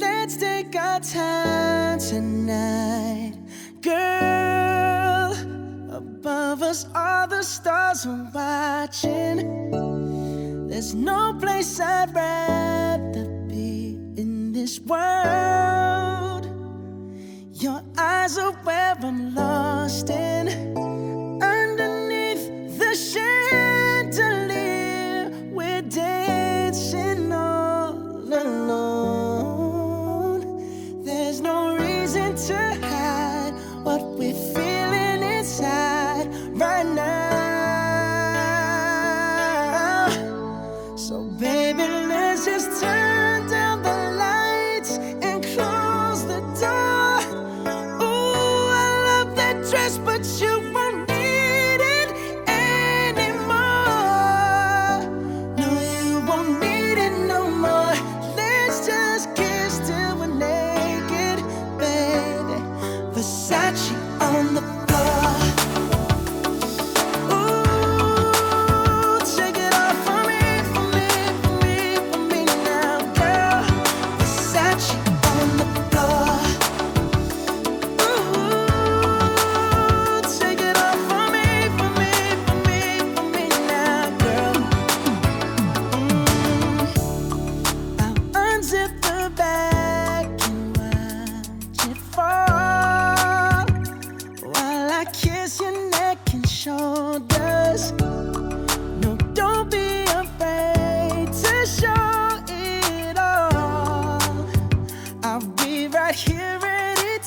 Let's take our time tonight. 'Cause all the stars are watching. There's no place I'd rather be in this world. Your eyes are where I'm lost in.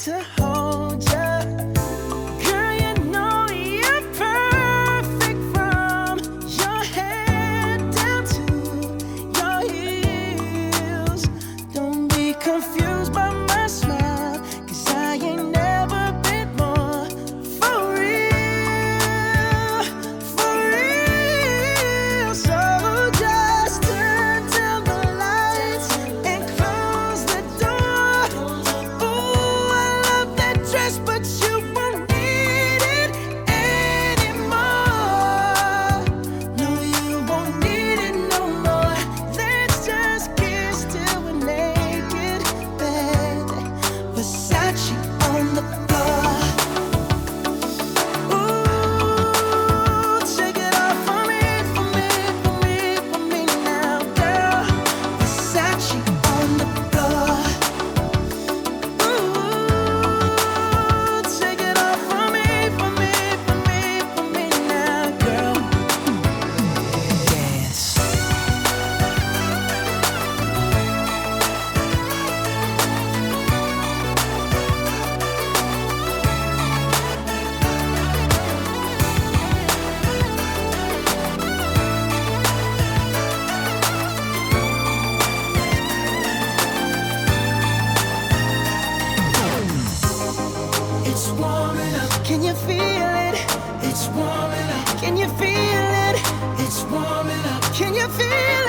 to Can you feel it? It's warming up. Can you feel it?